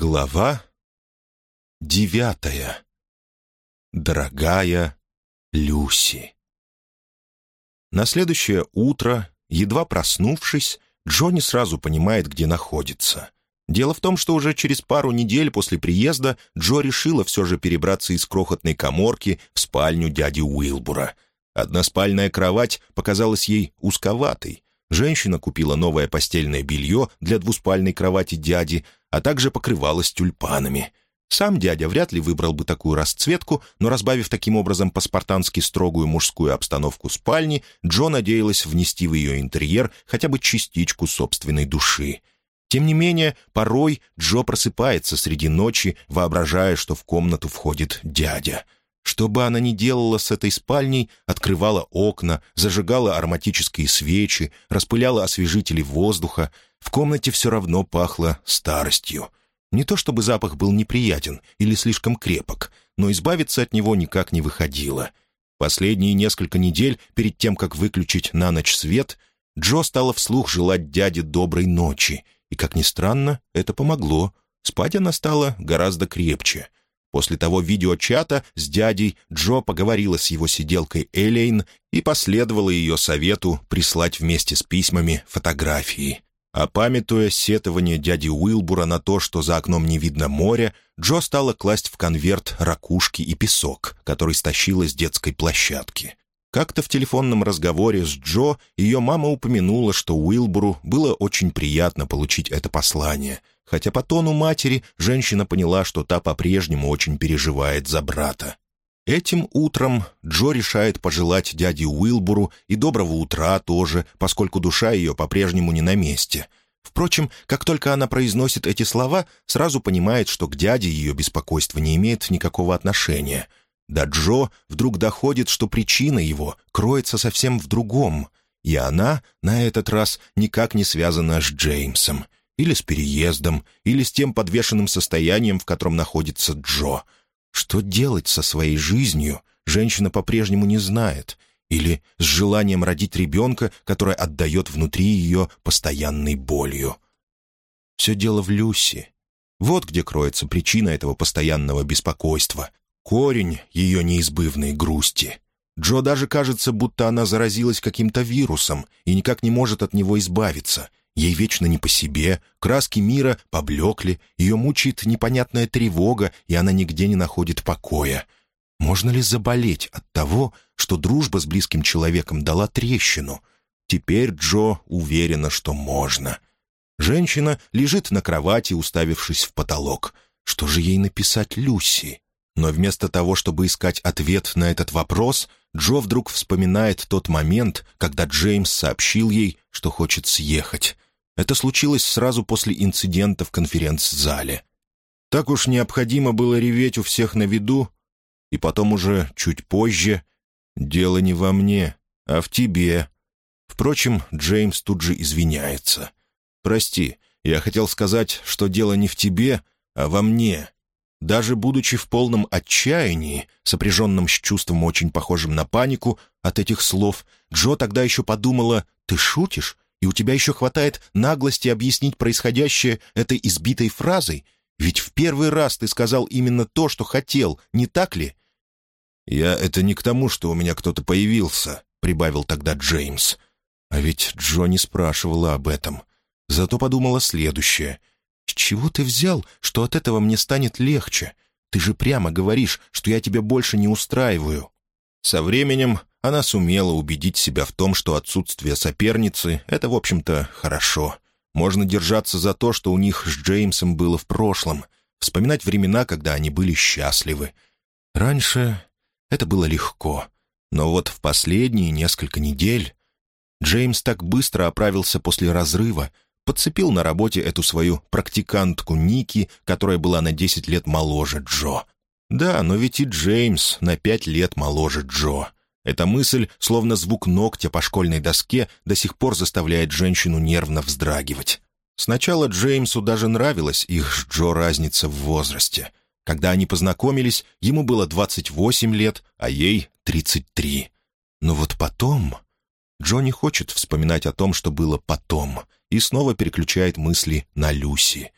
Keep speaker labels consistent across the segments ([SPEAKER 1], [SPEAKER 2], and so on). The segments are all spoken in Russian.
[SPEAKER 1] Глава девятая. Дорогая Люси. На следующее утро, едва проснувшись, Джонни сразу понимает, где находится. Дело в том, что уже через пару недель после приезда Джо решила все же перебраться из крохотной коморки в спальню дяди Уилбура. Односпальная кровать показалась ей узковатой. Женщина купила новое постельное белье для двуспальной кровати дяди — а также покрывалась тюльпанами. Сам дядя вряд ли выбрал бы такую расцветку, но, разбавив таким образом по-спартански строгую мужскую обстановку спальни, Джо надеялась внести в ее интерьер хотя бы частичку собственной души. Тем не менее, порой Джо просыпается среди ночи, воображая, что в комнату входит дядя. Что бы она ни делала с этой спальней, открывала окна, зажигала ароматические свечи, распыляла освежители воздуха — в комнате все равно пахло старостью. Не то чтобы запах был неприятен или слишком крепок, но избавиться от него никак не выходило. Последние несколько недель, перед тем, как выключить на ночь свет, Джо стала вслух желать дяде доброй ночи, и, как ни странно, это помогло. Спать она стала гораздо крепче. После того видеочата с дядей Джо поговорила с его сиделкой Элейн и последовала ее совету прислать вместе с письмами фотографии. А памятуя сетование дяди Уилбура на то, что за окном не видно моря, Джо стала класть в конверт ракушки и песок, который стащила с детской площадки. Как-то в телефонном разговоре с Джо ее мама упомянула, что Уилбуру было очень приятно получить это послание, хотя по тону матери женщина поняла, что та по-прежнему очень переживает за брата. Этим утром Джо решает пожелать дяде Уилбуру и доброго утра тоже, поскольку душа ее по-прежнему не на месте. Впрочем, как только она произносит эти слова, сразу понимает, что к дяде ее беспокойство не имеет никакого отношения. До Джо вдруг доходит, что причина его кроется совсем в другом, и она на этот раз никак не связана с Джеймсом, или с переездом, или с тем подвешенным состоянием, в котором находится Джо — что делать со своей жизнью, женщина по-прежнему не знает, или с желанием родить ребенка, которое отдает внутри ее постоянной болью. Все дело в Люси. Вот где кроется причина этого постоянного беспокойства, корень ее неизбывной грусти. Джо даже кажется, будто она заразилась каким-то вирусом и никак не может от него избавиться — Ей вечно не по себе, краски мира поблекли, ее мучает непонятная тревога, и она нигде не находит покоя. Можно ли заболеть от того, что дружба с близким человеком дала трещину? Теперь Джо уверена, что можно. Женщина лежит на кровати, уставившись в потолок. Что же ей написать Люси? Но вместо того, чтобы искать ответ на этот вопрос, Джо вдруг вспоминает тот момент, когда Джеймс сообщил ей, что хочет съехать. Это случилось сразу после инцидента в конференц-зале. Так уж необходимо было реветь у всех на виду, и потом уже чуть позже «Дело не во мне, а в тебе». Впрочем, Джеймс тут же извиняется. «Прости, я хотел сказать, что дело не в тебе, а во мне. Даже будучи в полном отчаянии, сопряженном с чувством очень похожим на панику от этих слов, Джо тогда еще подумала «Ты шутишь? И у тебя еще хватает наглости объяснить происходящее этой избитой фразой? Ведь в первый раз ты сказал именно то, что хотел, не так ли?» «Я это не к тому, что у меня кто-то появился», — прибавил тогда Джеймс. А ведь Джо не спрашивала об этом. Зато подумала следующее — «С чего ты взял, что от этого мне станет легче? Ты же прямо говоришь, что я тебя больше не устраиваю». Со временем она сумела убедить себя в том, что отсутствие соперницы — это, в общем-то, хорошо. Можно держаться за то, что у них с Джеймсом было в прошлом, вспоминать времена, когда они были счастливы. Раньше это было легко, но вот в последние несколько недель Джеймс так быстро оправился после разрыва, подцепил на работе эту свою практикантку Ники, которая была на 10 лет моложе Джо. Да, но ведь и Джеймс на 5 лет моложе Джо. Эта мысль, словно звук ногтя по школьной доске, до сих пор заставляет женщину нервно вздрагивать. Сначала Джеймсу даже нравилась их с Джо разница в возрасте. Когда они познакомились, ему было 28 лет, а ей 33. Но вот потом... Джо не хочет вспоминать о том, что было потом — и снова переключает мысли на Люси.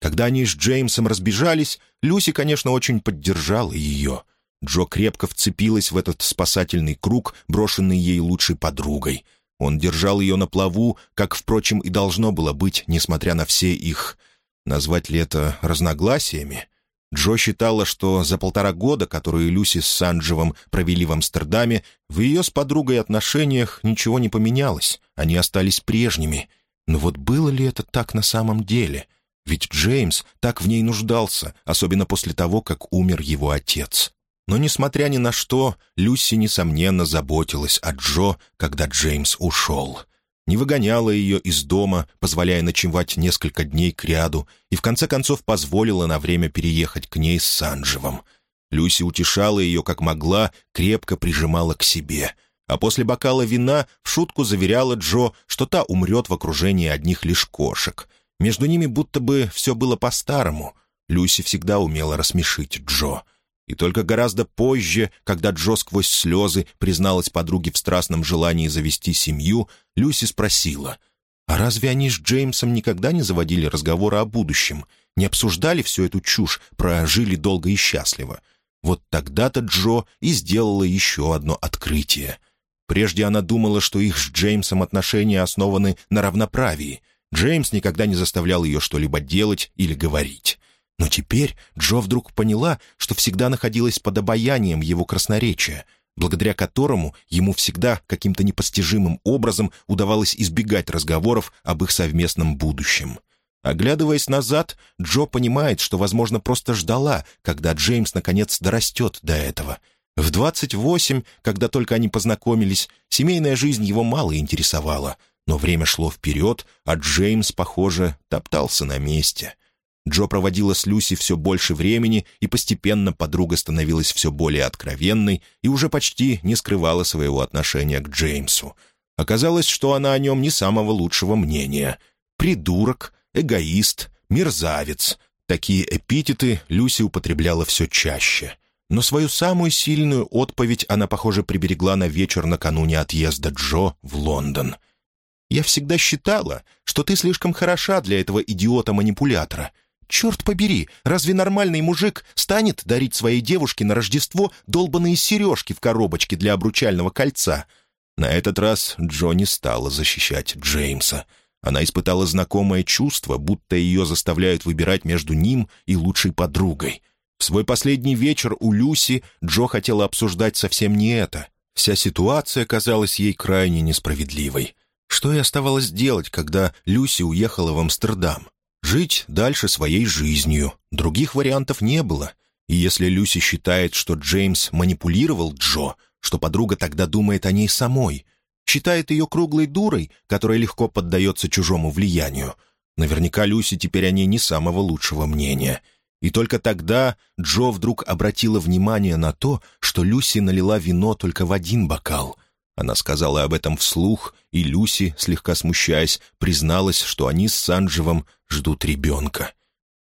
[SPEAKER 1] Когда они с Джеймсом разбежались, Люси, конечно, очень поддержала ее. Джо крепко вцепилась в этот спасательный круг, брошенный ей лучшей подругой. Он держал ее на плаву, как, впрочем, и должно было быть, несмотря на все их... Назвать ли это разногласиями? Джо считала, что за полтора года, которые Люси с Санджевым провели в Амстердаме, в ее с подругой отношениях ничего не поменялось, они остались прежними. Но вот было ли это так на самом деле? Ведь Джеймс так в ней нуждался, особенно после того, как умер его отец. Но, несмотря ни на что, Люси, несомненно, заботилась о Джо, когда Джеймс ушел. Не выгоняла ее из дома, позволяя ночевать несколько дней к ряду, и в конце концов позволила на время переехать к ней с Санджевым. Люси утешала ее как могла, крепко прижимала к себе. А после бокала вина в шутку заверяла Джо, что та умрет в окружении одних лишь кошек. Между ними будто бы все было по-старому. Люси всегда умела рассмешить Джо — и только гораздо позже, когда Джо сквозь слезы призналась подруге в страстном желании завести семью, Люси спросила, «А разве они с Джеймсом никогда не заводили разговоры о будущем, не обсуждали всю эту чушь про «жили долго и счастливо»?» Вот тогда-то Джо и сделала еще одно открытие. Прежде она думала, что их с Джеймсом отношения основаны на равноправии. Джеймс никогда не заставлял ее что-либо делать или говорить. Но теперь Джо вдруг поняла, что всегда находилась под обаянием его красноречия, благодаря которому ему всегда каким-то непостижимым образом удавалось избегать разговоров об их совместном будущем. Оглядываясь назад, Джо понимает, что, возможно, просто ждала, когда Джеймс наконец дорастет до этого. В 28, когда только они познакомились, семейная жизнь его мало интересовала, но время шло вперед, а Джеймс, похоже, топтался на месте — Джо проводила с Люси все больше времени, и постепенно подруга становилась все более откровенной и уже почти не скрывала своего отношения к Джеймсу. Оказалось, что она о нем не самого лучшего мнения. Придурок, эгоист, мерзавец. Такие эпитеты Люси употребляла все чаще. Но свою самую сильную отповедь она, похоже, приберегла на вечер накануне отъезда Джо в Лондон. «Я всегда считала, что ты слишком хороша для этого идиота-манипулятора», Черт побери, разве нормальный мужик станет дарить своей девушке на Рождество долбанные сережки в коробочке для обручального кольца? На этот раз Джонни стала защищать Джеймса. Она испытала знакомое чувство, будто ее заставляют выбирать между ним и лучшей подругой. В свой последний вечер у Люси Джо хотела обсуждать совсем не это. Вся ситуация казалась ей крайне несправедливой. Что и оставалось делать, когда Люси уехала в Амстердам? Жить дальше своей жизнью. Других вариантов не было. И если Люси считает, что Джеймс манипулировал Джо, что подруга тогда думает о ней самой, считает ее круглой дурой, которая легко поддается чужому влиянию. Наверняка Люси теперь о ней не самого лучшего мнения. И только тогда Джо вдруг обратила внимание на то, что Люси налила вино только в один бокал — она сказала об этом вслух, и Люси, слегка смущаясь, призналась, что они с Санджевым ждут ребенка.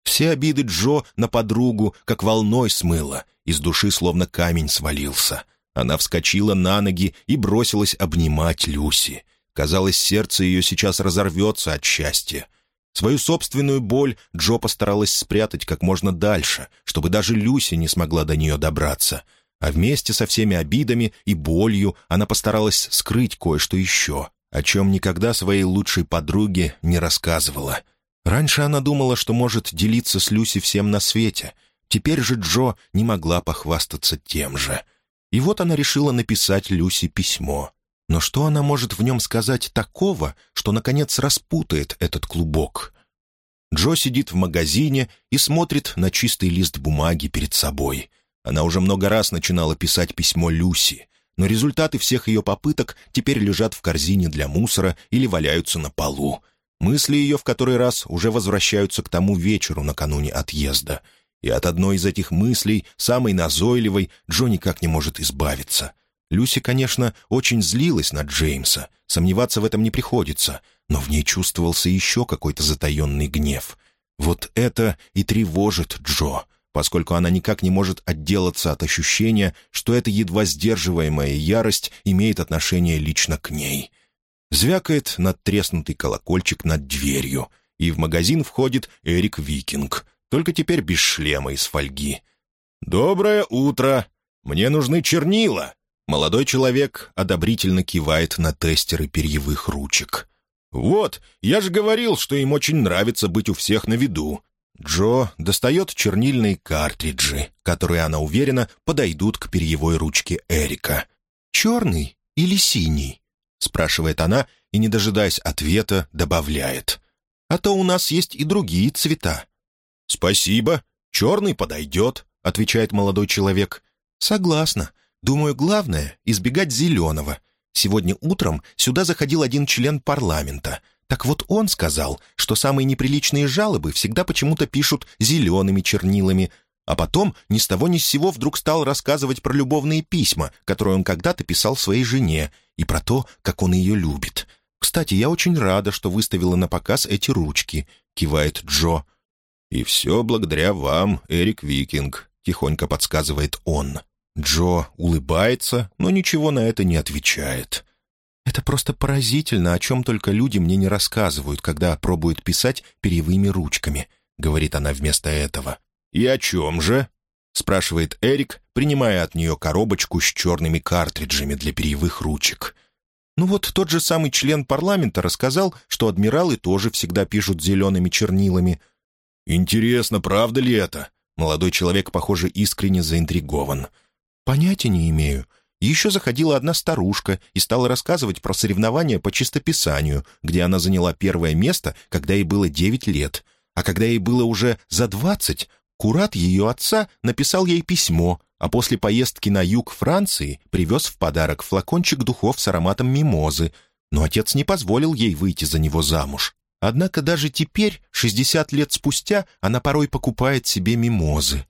[SPEAKER 1] Все обиды Джо на подругу как волной смыло, из души словно камень свалился. Она вскочила на ноги и бросилась обнимать Люси. Казалось, сердце ее сейчас разорвется от счастья. Свою собственную боль Джо постаралась спрятать как можно дальше, чтобы даже Люси не смогла до нее добраться — а вместе со всеми обидами и болью она постаралась скрыть кое-что еще, о чем никогда своей лучшей подруге не рассказывала. Раньше она думала, что может делиться с Люси всем на свете. Теперь же Джо не могла похвастаться тем же. И вот она решила написать Люси письмо. Но что она может в нем сказать такого, что, наконец, распутает этот клубок? Джо сидит в магазине и смотрит на чистый лист бумаги перед собой — она уже много раз начинала писать письмо Люси, но результаты всех ее попыток теперь лежат в корзине для мусора или валяются на полу. Мысли ее в который раз уже возвращаются к тому вечеру накануне отъезда. И от одной из этих мыслей, самой назойливой, Джо никак не может избавиться. Люси, конечно, очень злилась на Джеймса, сомневаться в этом не приходится, но в ней чувствовался еще какой-то затаенный гнев. Вот это и тревожит Джо — поскольку она никак не может отделаться от ощущения, что эта едва сдерживаемая ярость имеет отношение лично к ней. Звякает надтреснутый колокольчик над дверью, и в магазин входит Эрик Викинг, только теперь без шлема из фольги. «Доброе утро! Мне нужны чернила!» Молодой человек одобрительно кивает на тестеры перьевых ручек. «Вот, я же говорил, что им очень нравится быть у всех на виду». Джо достает чернильные картриджи, которые, она уверена, подойдут к перьевой ручке Эрика. «Черный или синий?» — спрашивает она и, не дожидаясь ответа, добавляет. «А то у нас есть и другие цвета». «Спасибо, черный подойдет», — отвечает молодой человек. «Согласна. Думаю, главное — избегать зеленого. Сегодня утром сюда заходил один член парламента. Так вот он сказал, что самые неприличные жалобы всегда почему-то пишут зелеными чернилами, а потом ни с того ни с сего вдруг стал рассказывать про любовные письма, которые он когда-то писал своей жене, и про то, как он ее любит. «Кстати, я очень рада, что выставила на показ эти ручки», — кивает Джо. «И все благодаря вам, Эрик Викинг», — тихонько подсказывает он. Джо улыбается, но ничего на это не отвечает. «Это просто поразительно, о чем только люди мне не рассказывают, когда пробуют писать перьевыми ручками», — говорит она вместо этого. «И о чем же?» — спрашивает Эрик, принимая от нее коробочку с черными картриджами для перьевых ручек. Ну вот тот же самый член парламента рассказал, что адмиралы тоже всегда пишут зелеными чернилами. «Интересно, правда ли это?» Молодой человек, похоже, искренне заинтригован. «Понятия не имею. Еще заходила одна старушка и стала рассказывать про соревнования по чистописанию, где она заняла первое место, когда ей было девять лет. А когда ей было уже за двадцать, курат ее отца написал ей письмо, а после поездки на юг Франции привез в подарок флакончик духов с ароматом мимозы, но отец не позволил ей выйти за него замуж. Однако даже теперь, шестьдесят лет спустя, она порой покупает себе мимозы.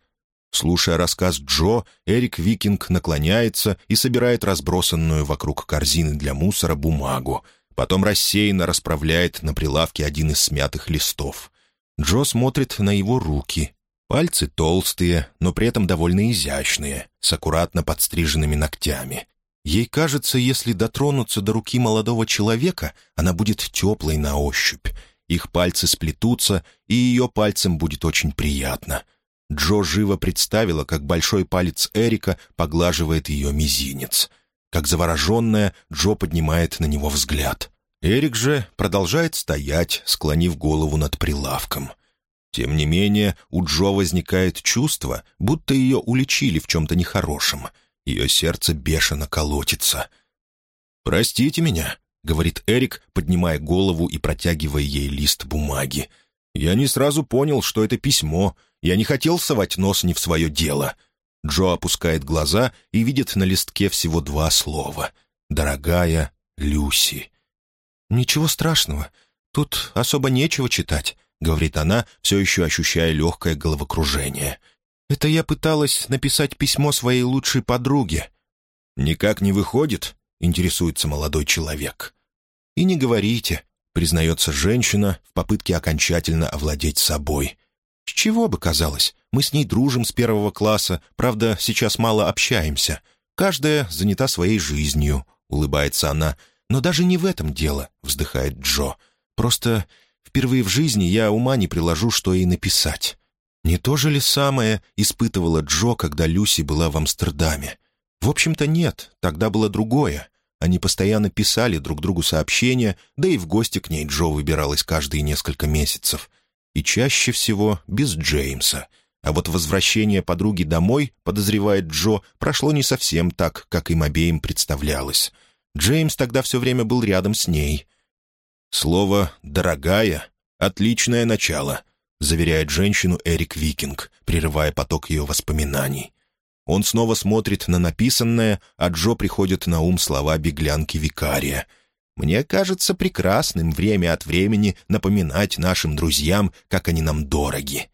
[SPEAKER 1] Слушая рассказ Джо, Эрик Викинг наклоняется и собирает разбросанную вокруг корзины для мусора бумагу. Потом рассеянно расправляет на прилавке один из смятых листов. Джо смотрит на его руки. Пальцы толстые, но при этом довольно изящные, с аккуратно подстриженными ногтями. Ей кажется, если дотронуться до руки молодого человека, она будет теплой на ощупь. Их пальцы сплетутся, и ее пальцем будет очень приятно — Джо живо представила, как большой палец Эрика поглаживает ее мизинец. Как завороженная, Джо поднимает на него взгляд. Эрик же продолжает стоять, склонив голову над прилавком. Тем не менее, у Джо возникает чувство, будто ее уличили в чем-то нехорошем. Ее сердце бешено колотится. «Простите меня», — говорит Эрик, поднимая голову и протягивая ей лист бумаги. «Я не сразу понял, что это письмо. Я не хотел совать нос не в свое дело». Джо опускает глаза и видит на листке всего два слова. «Дорогая Люси». «Ничего страшного. Тут особо нечего читать», — говорит она, все еще ощущая легкое головокружение. «Это я пыталась написать письмо своей лучшей подруге». «Никак не выходит?» — интересуется молодой человек. «И не говорите», — признается женщина в попытке окончательно овладеть собой. «С чего бы казалось? Мы с ней дружим с первого класса, правда, сейчас мало общаемся. Каждая занята своей жизнью», — улыбается она. «Но даже не в этом дело», — вздыхает Джо. «Просто впервые в жизни я ума не приложу, что ей написать». Не то же ли самое испытывала Джо, когда Люси была в Амстердаме? В общем-то, нет, тогда было другое. Они постоянно писали друг другу сообщения, да и в гости к ней Джо выбиралась каждые несколько месяцев и чаще всего без Джеймса. А вот возвращение подруги домой, подозревает Джо, прошло не совсем так, как им обеим представлялось. Джеймс тогда все время был рядом с ней. Слово «дорогая» — отличное начало, заверяет женщину Эрик Викинг, прерывая поток ее воспоминаний. Он снова смотрит на написанное, а Джо приходит на ум слова беглянки викария — мне кажется прекрасным время от времени напоминать нашим друзьям, как они нам дороги.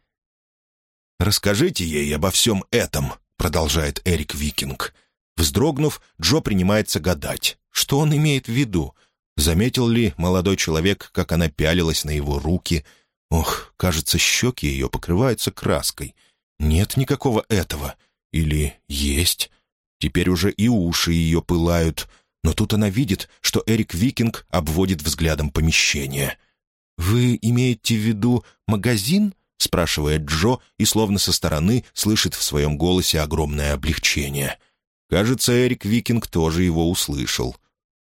[SPEAKER 1] «Расскажите ей обо всем этом», — продолжает Эрик Викинг. Вздрогнув, Джо принимается гадать, что он имеет в виду. Заметил ли молодой человек, как она пялилась на его руки? Ох, кажется, щеки ее покрываются краской. Нет никакого этого. Или есть? Теперь уже и уши ее пылают — но тут она видит, что Эрик Викинг обводит взглядом помещение. «Вы имеете в виду магазин?» — спрашивает Джо и словно со стороны слышит в своем голосе огромное облегчение. Кажется, Эрик Викинг тоже его услышал.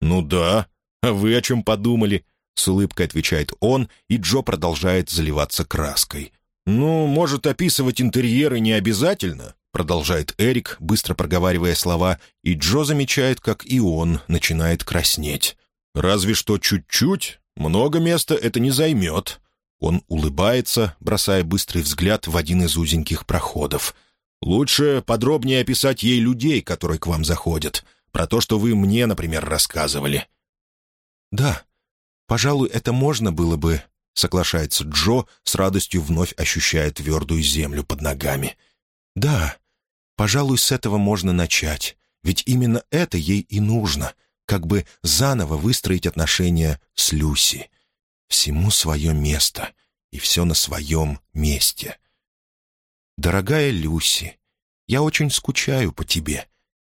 [SPEAKER 1] «Ну да. А вы о чем подумали?» — с улыбкой отвечает он, и Джо продолжает заливаться краской. «Ну, может, описывать интерьеры не обязательно?» — продолжает Эрик, быстро проговаривая слова, и Джо замечает, как и он начинает краснеть. «Разве что чуть-чуть. Много места это не займет». Он улыбается, бросая быстрый взгляд в один из узеньких проходов. «Лучше подробнее описать ей людей, которые к вам заходят. Про то, что вы мне, например, рассказывали».
[SPEAKER 2] «Да, пожалуй, это можно было бы», — соглашается Джо, с радостью вновь ощущая твердую землю под ногами. «Да, пожалуй, с этого можно начать, ведь именно это ей и нужно, как бы заново выстроить отношения с Люси. Всему свое место, и все на своем месте. Дорогая Люси, я очень скучаю по тебе.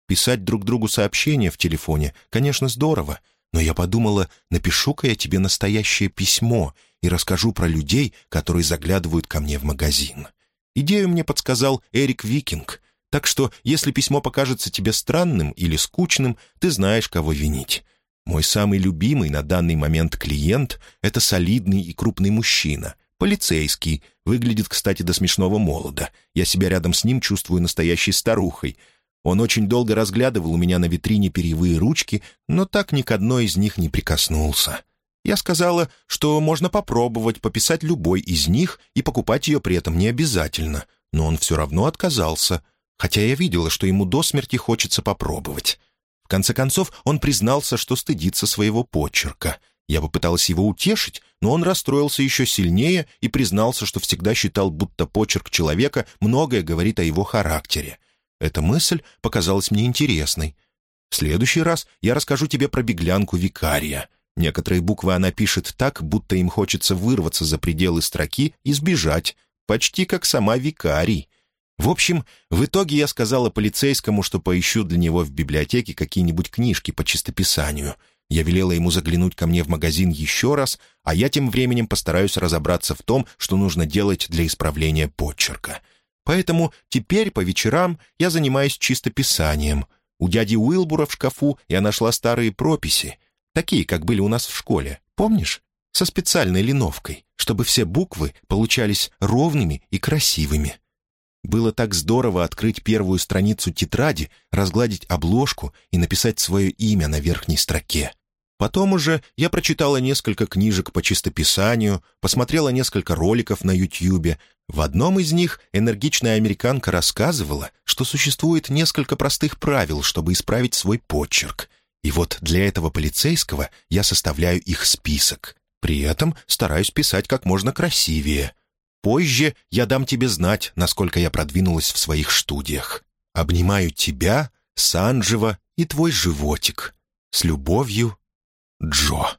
[SPEAKER 2] Писать друг другу сообщения в телефоне, конечно, здорово, но я подумала, напишу-ка я тебе настоящее письмо и расскажу про людей, которые заглядывают ко мне в магазин. Идею мне подсказал Эрик Викинг, так что, если письмо покажется тебе странным или скучным, ты знаешь, кого винить. Мой самый любимый на данный момент клиент — это солидный и крупный мужчина, полицейский, выглядит, кстати, до смешного молода. Я себя рядом с ним чувствую настоящей старухой — он очень долго разглядывал у меня на витрине перьевые ручки, но так ни к одной из них не прикоснулся. Я сказала, что можно попробовать пописать любой из них и покупать ее при этом не обязательно, но он все равно отказался, хотя я видела, что ему до смерти хочется попробовать. В конце концов, он признался, что стыдится своего почерка. Я попыталась его утешить, но он расстроился еще сильнее и признался, что всегда считал, будто почерк человека многое говорит о его характере. Эта мысль показалась мне интересной. В следующий раз я расскажу тебе про беглянку викария. Некоторые буквы она пишет так, будто им хочется вырваться за пределы строки и сбежать, почти как сама викарий. В общем, в итоге я сказала полицейскому, что поищу для него в библиотеке какие-нибудь книжки по чистописанию. Я велела ему заглянуть ко мне в магазин еще раз, а я тем временем постараюсь разобраться в том, что нужно делать для исправления почерка. Поэтому теперь по вечерам я занимаюсь чистописанием. У дяди Уилбура в шкафу я нашла старые прописи, такие, как были у нас в школе, помнишь? Со специальной линовкой, чтобы все буквы получались ровными и красивыми. Было так здорово открыть первую страницу тетради, разгладить обложку и написать свое имя на верхней строке. Потом уже я прочитала несколько книжек по чистописанию, посмотрела несколько роликов на Ютьюбе. В одном из них энергичная американка рассказывала, что существует несколько простых правил, чтобы исправить свой почерк. И вот для этого полицейского я составляю их список. При этом стараюсь писать как можно красивее. Позже я дам тебе знать, насколько я продвинулась в своих студиях. Обнимаю тебя, Санджева и твой животик. С любовью, Джо.